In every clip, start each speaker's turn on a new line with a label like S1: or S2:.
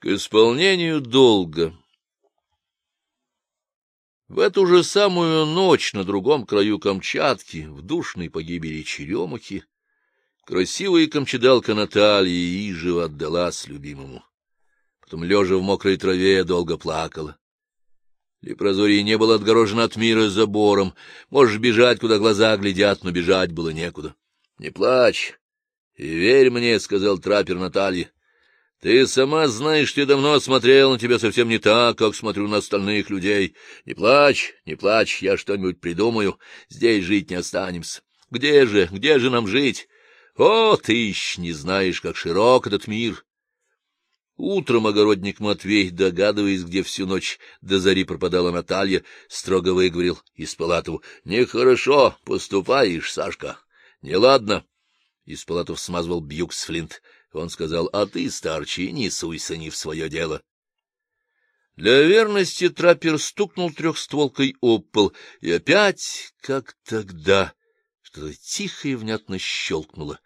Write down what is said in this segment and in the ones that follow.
S1: К исполнению долга. В эту же самую ночь на другом краю Камчатки, в душной погибели Черемухи, красивая камчедалка Наталья Ижева отдалась любимому. Потом, лежа в мокрой траве, долго плакала. Лепрозорий не был отгорожен от мира забором. Можешь бежать, куда глаза глядят, но бежать было некуда. — Не плачь. И верь мне, — сказал траппер Наталья. Ты сама знаешь, что я давно смотрел на тебя совсем не так, как смотрю на остальных людей. Не плачь, не плачь, я что-нибудь придумаю. Здесь жить не останемся. Где же, где же нам жить? О, ты еще не знаешь, как широк этот мир. Утром огородник Матвей, догадываясь, где всю ночь до зари пропадала Наталья, строго выговорил Испалатову. — Нехорошо поступаешь, Сашка. Неладно. Испалатов смазывал бьюк с флинт. Он сказал, — А ты, старче, не суйся не в свое дело. Для верности траппер стукнул трехстволкой об пол, и опять, как тогда, что-то тихо и внятно щелкнуло.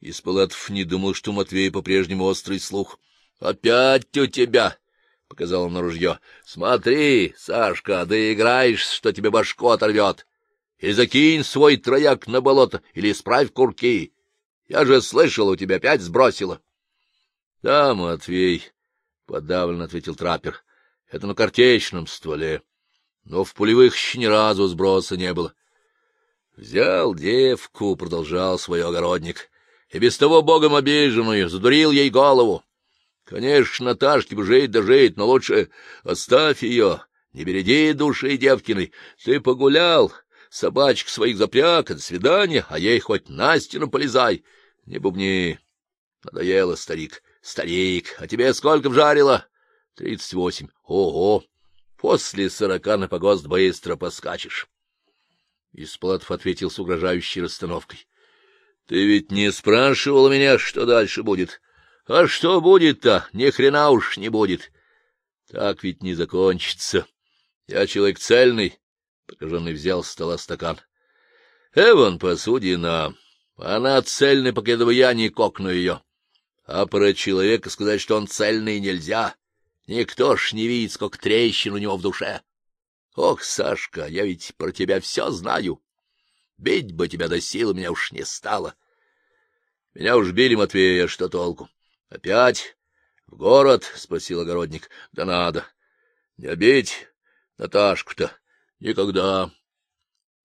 S1: Испалатов не думал, что у Матвея по-прежнему острый слух. — Опять у тебя! — показал он на ружье. — Смотри, Сашка, доиграешь, что тебе башку оторвет. Или закинь свой трояк на болото, или исправь курки. Я же слышал, у тебя опять сбросило. — Да, Матвей, — подавленно ответил траппер, — это на картечном стволе. Но в пулевых еще ни разу сброса не было. Взял девку, — продолжал свой огородник, — и без того богом обиженную, задурил ей голову. Конечно, Наташке бы жить да жить, но лучше оставь ее, не береги души девкиной. Ты погулял, собачек своих запряг, до свидания, а ей хоть на стену полезай. Не бубни. Надоело, старик. Старик, а тебе сколько вжарило? Тридцать восемь. Ого! После сорока на погост быстро поскачешь. Исплатов ответил с угрожающей расстановкой. — Ты ведь не спрашивал меня, что дальше будет. А что будет-то? Ни хрена уж не будет. Так ведь не закончится. Я человек цельный. Прокаженный взял с стола стакан. — Эван, посудина. Она цельная, пока я не кокну ее. А про человека сказать, что он цельный, нельзя. Никто ж не видит, сколько трещин у него в душе. Ох, Сашка, я ведь про тебя все знаю. Бить бы тебя до силы меня уж не стало. Меня уж били, Матвея, а что толку? Опять? В город? — спросил огородник. — Да надо. Не бить Наташку-то никогда.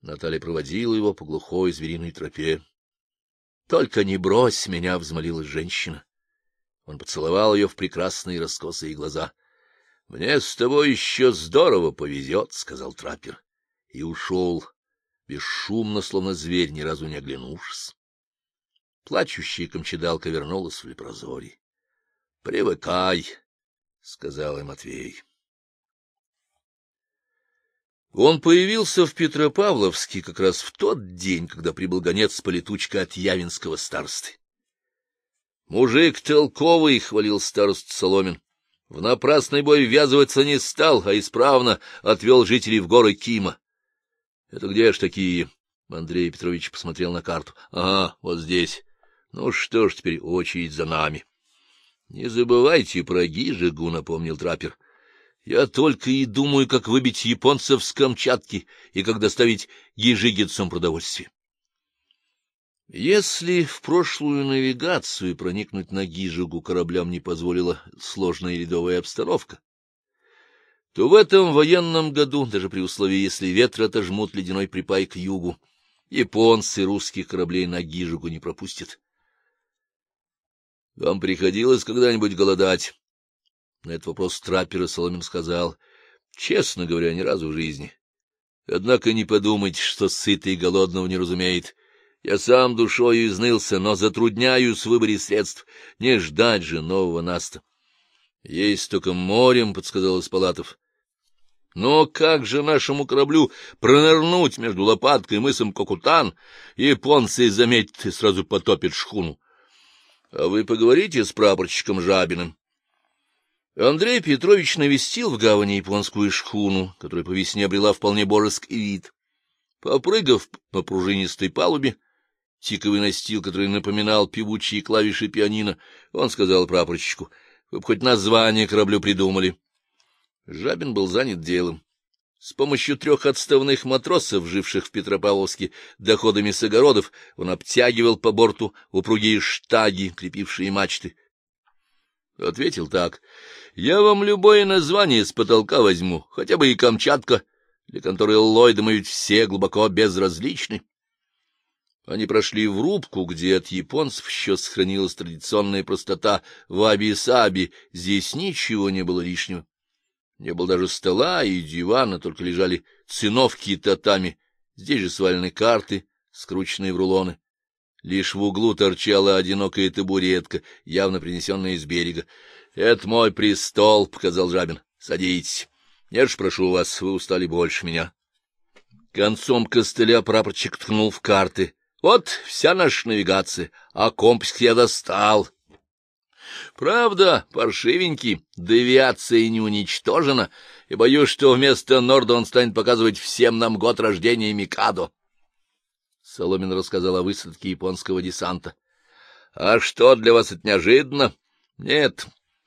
S1: Наталья проводила его по глухой звериной тропе. Только не брось меня, — взмолилась женщина. Он поцеловал ее в прекрасные раскосые глаза. — Мне с тобой еще здорово повезет, — сказал траппер. И ушел, бесшумно, словно зверь, ни разу не оглянувшись. Плачущая камчедалка вернулась в лепрозорий. — Привыкай, — сказал им Матвей. Он появился в Петропавловске как раз в тот день, когда прибыл гонец с полетучкой от Явинского старосты. Мужик толковый, — хвалил старост Соломин. В напрасный бой ввязываться не стал, а исправно отвел жителей в горы Кима. — Это где ж такие? — Андрей Петрович посмотрел на карту. — Ага, вот здесь. Ну что ж, теперь очередь за нами. — Не забывайте про Гижигу, — напомнил траппер. Я только и думаю, как выбить японцев с Камчатки и как доставить ежигицам продовольствие. Если в прошлую навигацию проникнуть на Гижигу кораблям не позволила сложная ледовая обстановка, то в этом военном году, даже при условии, если ветры отожмут ледяной припай к югу, японцы русских кораблей на Гижигу не пропустят. Вам приходилось когда-нибудь голодать? На этот вопрос траппера Соломин сказал, честно говоря, ни разу в жизни. Однако не подумайте, что сытый голодного не разумеет. Я сам душою изнылся, но затрудняюсь в выборе средств. Не ждать же нового наста. — Есть только морем, — подсказал Испалатов. — Но как же нашему кораблю пронырнуть между лопаткой и мысом Кокутан? Японцы, заметят, и сразу потопят шхуну. — А вы поговорите с прапорщиком Жабиным. Андрей Петрович навестил в гавани японскую шхуну, которая по весне обрела вполне божеский вид. Попрыгав по пружинистой палубе, тиковый настил, который напоминал певучие клавиши пианино, он сказал прапорщику, — Вы бы хоть название кораблю придумали. Жабин был занят делом. С помощью трех отставных матросов, живших в Петропавловске доходами с огородов, он обтягивал по борту упругие штаги, крепившие мачты. Ответил так. — Я вам любое название с потолка возьму, хотя бы и Камчатка, для которой Ллойда мы ведь все глубоко безразличны. Они прошли в рубку, где от японцев еще сохранилась традиционная простота ваби-саби, здесь ничего не было лишнего. Не было даже стола и дивана, только лежали циновки и татами, здесь же свалены карты, скрученные в рулоны. Лишь в углу торчала одинокая табуретка, явно принесенная из берега. — Это мой престол, — показал Жабин. — Садитесь. Нет ж, прошу вас, вы устали больше меня. Концом костыля прапорчик ткнул в карты. — Вот вся наша навигация, а компас я достал. Правда, паршивенький, девиация не уничтожена, и боюсь, что вместо Норда он станет показывать всем нам год рождения Микадо. Соломин рассказал о высадке японского десанта. — А что, для вас это неожиданно? — Нет,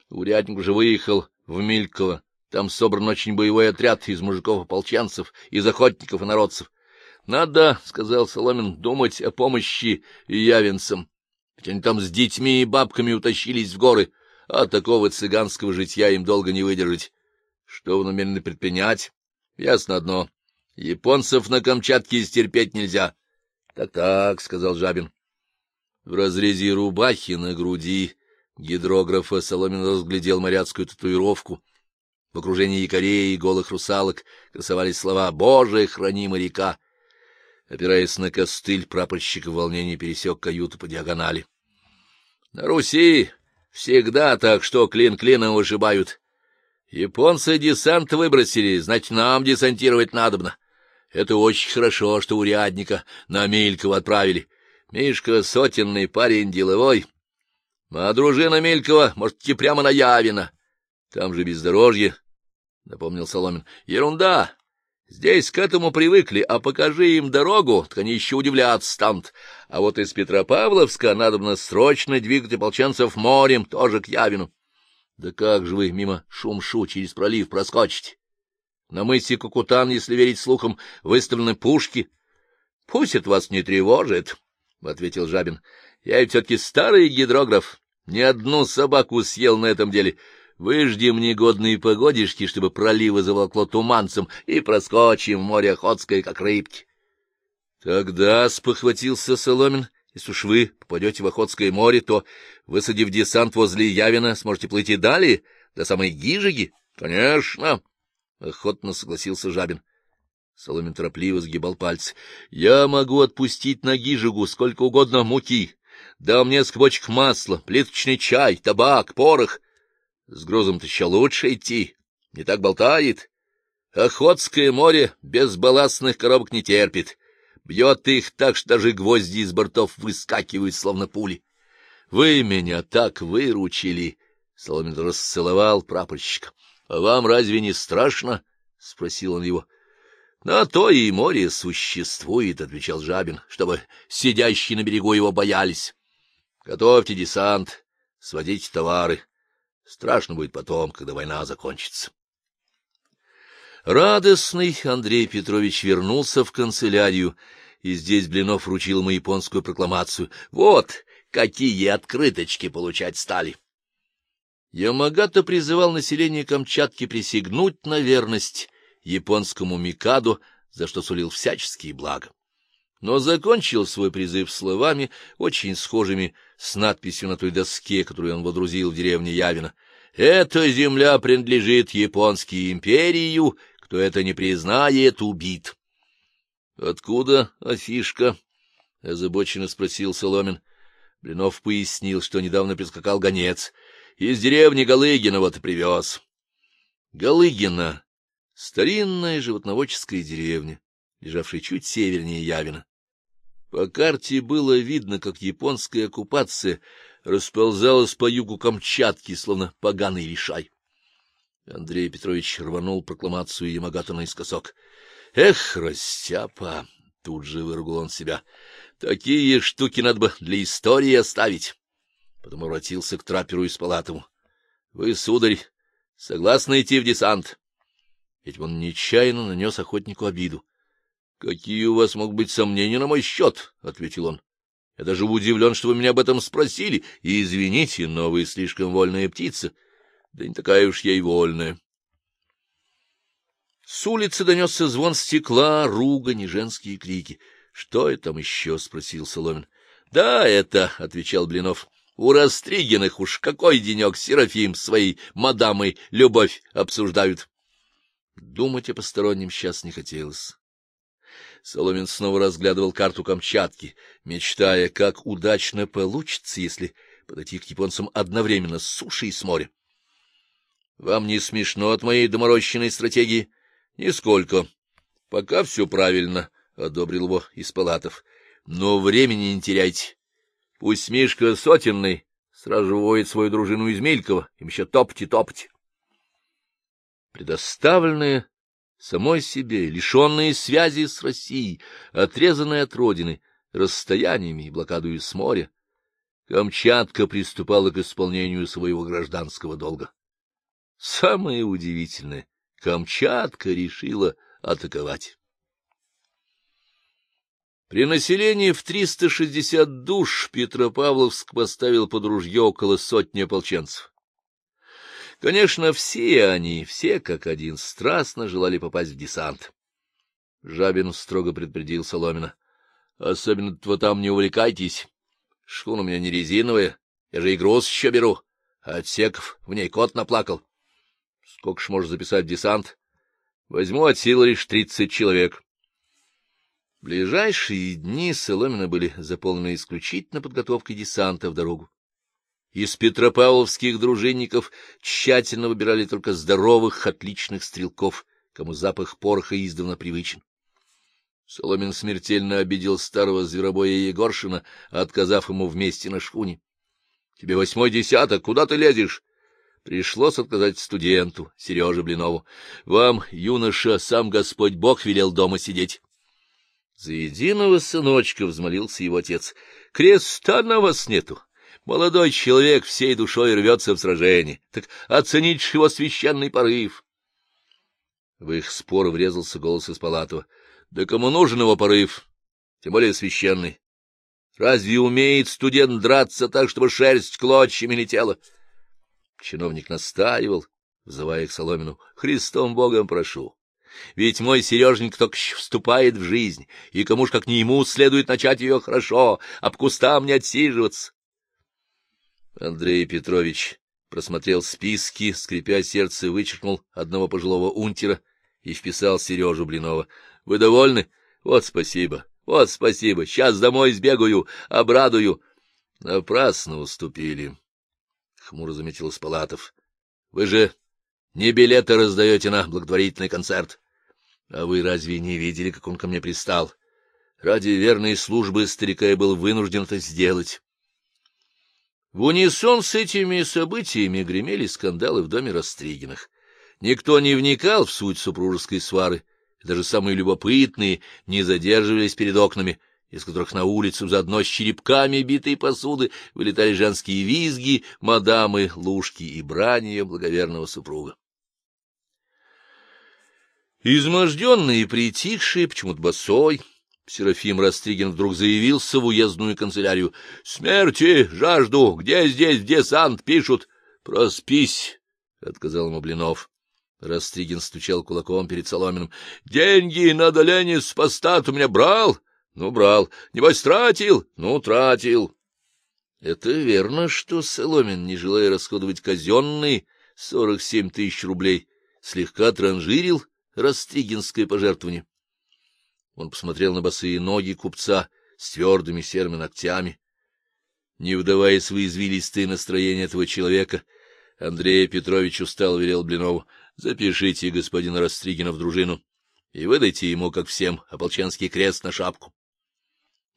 S1: урядник уже выехал в Мильково. Там собран очень боевой отряд из мужиков-ополченцев, из охотников и народцев. — Надо, — сказал Соломин, — думать о помощи явенцам. Ведь они там с детьми и бабками утащились в горы, а такого цыганского житья им долго не выдержать. Что вы намерены предпринять? Ясно одно. Японцев на Камчатке стерпеть нельзя. Так — сказал Жабин. В разрезе рубахи на груди гидрографа Соломин разглядел моряцкую татуировку. В окружении якорей и голых русалок красовались слова «Боже, храни моряка!» Опираясь на костыль, прапорщик в волнении пересек каюту по диагонали. — На Руси всегда так, что клин клином вышибают. Японцы десант выбросили, значит, нам десантировать надобно. Это очень хорошо, что урядника на Мелькова отправили. Мишка сотенный парень деловой. А дружина Мелькова может идти прямо на Явина. Там же бездорожье, — напомнил Соломин. — Ерунда. Здесь к этому привыкли, а покажи им дорогу, так они еще удивляться станут. А вот из Петропавловска надо срочно двигать ополченцев морем, тоже к Явину. Да как же вы мимо Шумшу через пролив проскочите? На мысе Кукутан, если верить слухам, выставлены пушки. — Пусть это вас не тревожит, — ответил Жабин. — Я ведь все-таки старый гидрограф, ни одну собаку съел на этом деле. Выждем негодные погодишки, чтобы проливы заволокло туманцем, и проскочим в море Охотское, как рыбки. — Тогда, — спохватился Соломин, — если уж вы попадете в Охотское море, то, высадив десант возле Явина, сможете плыть и далее, до самой Гижиги? — Конечно, — охотно согласился Жабин. Соломин торопливо сгибал пальцы. — Я могу отпустить на Гижигу сколько угодно муки. Дам несколько бочек масла, плиточный чай, табак, порох. С грузом-то еще лучше идти, не так болтает. Охотское море без балластных коробок не терпит. Бьет их так, что даже гвозди из бортов выскакивают, словно пули. Вы меня так выручили! — Соломин расцеловал прапорщика. — А вам разве не страшно? — спросил он его. — На то и море существует, — отвечал Жабин, — чтобы сидящие на берегу его боялись. Готовьте десант, сводите товары. Страшно будет потом, когда война закончится. Радостный Андрей Петрович вернулся в канцелярию, и здесь Блинов вручил ему японскую прокламацию. Вот какие открыточки получать стали! Ямагата призывал население Камчатки присягнуть на верность японскому Микаду, за что сулил всяческие блага. Но закончил свой призыв словами, очень схожими с надписью на той доске, которую он водрузил в деревне Явина. «Эта земля принадлежит японской империю, кто это не признает, убит». «Откуда афишка?» — озабоченно спросил Соломин. Блинов пояснил, что недавно прискакал гонец. «Из деревни и привез». Галыгина — старинная животноводческая деревня, лежавшая чуть севернее Явина. По карте было видно, как японская оккупация расползалась по югу Камчатки, словно поганый лишай. Андрей Петрович рванул прокламацию Ямагата наискосок. — Эх, растяпа! — тут же выругал он себя. — Такие штуки надо бы для истории оставить. Потом обратился к траперу из палатому. Вы, сударь, согласны идти в десант? Ведь он нечаянно нанес охотнику обиду. — Какие у вас могут быть сомнения на мой счет? — ответил он. — Я даже удивлен, что вы меня об этом спросили, и извините, но вы слишком вольная птица. Да не такая уж я и вольная. С улицы донесся звон стекла, ругань женские крики. — Что это там еще? — спросил Соломин. — Да, это, — отвечал Блинов. — У Растригиных уж какой денек Серафим своей мадамой любовь обсуждают. Думать о постороннем сейчас не хотелось. Соломин снова разглядывал карту Камчатки, мечтая, как удачно получится, если подойти к японцам одновременно с суши и с моря. — Вам не смешно от моей доморощенной стратегии? — Нисколько. — Пока все правильно, — одобрил его из палатов. — Но времени не теряйте. Пусть Мишка сотенный сразу же выводит свою дружину из Мелькова, им еще топти-топти. Предоставленные самой себе, лишенные связи с Россией, отрезанные от родины, расстояниями и блокадою с моря, Камчатка приступала к исполнению своего гражданского долга. Самое удивительное — Камчатка решила атаковать. При населении в 360 душ Петропавловск поставил под ружье около сотни ополченцев. Конечно, все они, все как один, страстно желали попасть в десант. Жабин строго предупредил Соломина. — Особенно-то там не увлекайтесь. Шхуна у меня не резиновая, я же и груз еще беру. Отсеков в ней кот наплакал. Сколько ж можно записать в десант? Возьму от силы лишь тридцать человек. Ближайшие дни Соломина были заполнены исключительно подготовкой десанта в дорогу. Из петропавловских дружинников тщательно выбирали только здоровых, отличных стрелков, кому запах пороха издавна привычен. Соломин смертельно обидел старого зверобоя Егоршина, отказав ему вместе на шхуне. — Тебе восьмой десяток, куда ты лезешь? Пришлось отказать студенту, Сереже Блинову. Вам, юноша, сам Господь Бог велел дома сидеть. За единого сыночка взмолился его отец. — Креста на вас нету. Молодой человек всей душой рвется в сражение. Так оценить его священный порыв. В их спор врезался голос из Палатова. Да кому нужен его порыв? Тем более священный. Разве умеет студент драться так, чтобы шерсть клочьями летела? Чиновник настаивал, взывая к Соломину. Христом Богом прошу. Ведь мой Сереженька только вступает в жизнь, и кому ж как не ему следует начать ее хорошо, об кустам не отсиживаться. Андрей Петрович просмотрел списки, скрипя сердце, вычеркнул одного пожилого унтера и вписал Сережу Блинова. — Вы довольны? Вот спасибо, вот спасибо. Сейчас домой сбегаю, обрадую. — Напрасно уступили, — хмуро заметил Спалатов. — Вы же не билеты раздаете на благотворительный концерт. А вы разве не видели, как он ко мне пристал? Ради верной службы старика я был вынужден это сделать. В унисон с этими событиями гремели скандалы в доме Растригиных. Никто не вникал в суть супружеской свары, даже самые любопытные не задерживались перед окнами, из которых на улицу заодно с черепками битой посуды вылетали женские визги, мадамы, лужки и брани благоверного супруга. Изможденный и притихший, почему-то босой, Серафим Растригин вдруг заявился в уездную канцелярию. — Смерти, жажду, где здесь в десант пишут? — Проспись, — отказал ему Блинов. Растригин стучал кулаком перед Соломиным. — Деньги на доление с поста у меня брал? Ну, брал. Небось, тратил? Ну, тратил. Это верно, что Соломин, не желая расходовать казенные сорок семь тысяч рублей, слегка транжирил Растригинское пожертвование. Он посмотрел на босые ноги купца с твердыми серыми ногтями. Не вдаваясь в извилистые настроения этого человека, Андрей Петрович устал велел Блинову, запишите господина Растригина в дружину и выдайте ему, как всем, ополченский крест на шапку.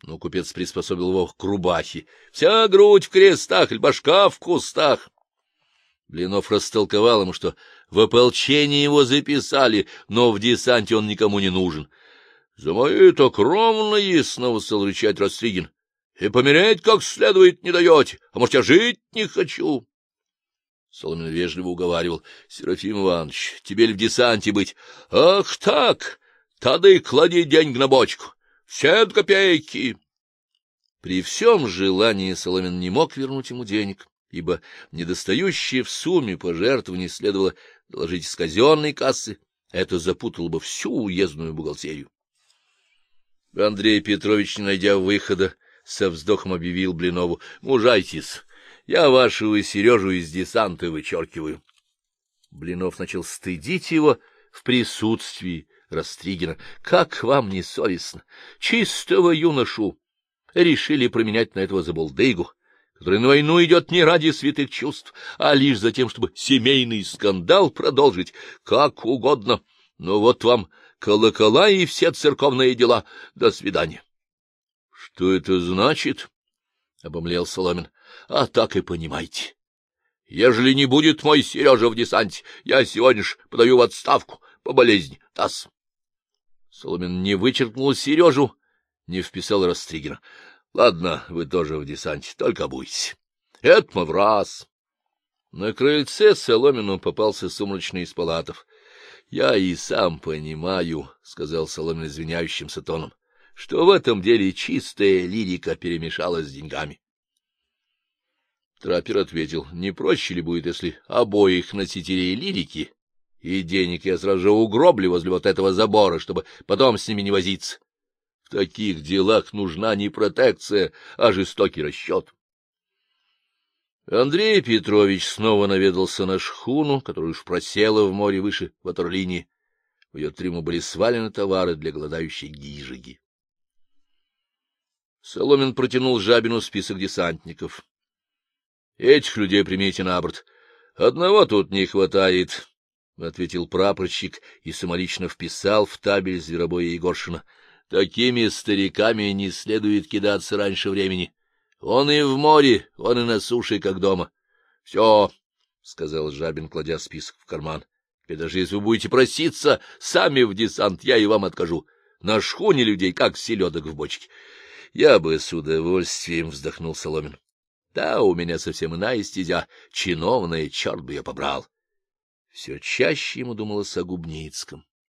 S1: Но купец приспособил его к рубахе. Вся грудь в крестах, башка в кустах. Блинов растолковал ему, что в ополчении его записали, но в десанте он никому не нужен. — За мои-то кровные, — снова стал рычать Растригин, — и помереть как следует не даете, а может, я жить не хочу. Соломин вежливо уговаривал. — Серафим Иванович, тебе ли в десанте быть? — Ах так! Тогда и клади деньги на бочку. Все копейки. При всем желании Соломин не мог вернуть ему денег, ибо недостающие в сумме пожертвования следовало доложить из казенной кассы. Это запутало бы всю уездную бухгалтерию. Андрей Петрович, не найдя выхода, со вздохом объявил Блинову. — Мужайтесь, я вашего Сережу из десанта вычеркиваю. Блинов начал стыдить его в присутствии Растригина. — Как вам не совестно? Чистого юношу решили променять на этого забулдыгу, который на войну идет не ради святых чувств, а лишь за тем, чтобы семейный скандал продолжить, как угодно. Но вот вам колокола и все церковные дела. До свидания. — Что это значит? — обомлел Соломин. — А так и понимаете. Ежели не будет мой Сережа в десанте, я сегодня ж подаю в отставку по болезни. Тасс. Соломин не вычеркнул Сережу, не вписал Растригина. — Ладно, вы тоже в десанте, только обуйтесь. — Это мы в раз. На крыльце Соломину попался сумрачный из палатов. — Я и сам понимаю, — сказал Соломин извиняющимся тоном, — что в этом деле чистая лирика перемешалась с деньгами. Траппер ответил, не проще ли будет, если обоих носителей лирики и денег я сразу же угроблю возле вот этого забора, чтобы потом с ними не возиться. В таких делах нужна не протекция, а жестокий расчет. Андрей Петрович снова наведался на шхуну, которая уж просела в море выше ватерлинии. В ее трюму были свалены товары для голодающей гижиги. Соломин протянул Жабину список десантников. — Этих людей примите на борт. Одного тут не хватает, — ответил прапорщик и самолично вписал в табель зверобоя Егоршина. — Такими стариками не следует кидаться раньше времени. Он и в море, он и на суше, как дома. — Все, — сказал Жабин, кладя список в карман. — даже если вы будете проситься сами в десант, я и вам откажу. На шхуне людей, как селедок в бочке. — Я бы с удовольствием, — вздохнул Соломин. — Да, у меня совсем иная стезя, чиновная, черт бы я побрал. Все чаще ему думалось о Губницком.